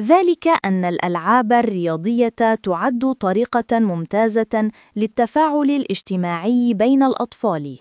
ذلك أن الألعاب الرياضية تعد طريقة ممتازة للتفاعل الاجتماعي بين الأطفال.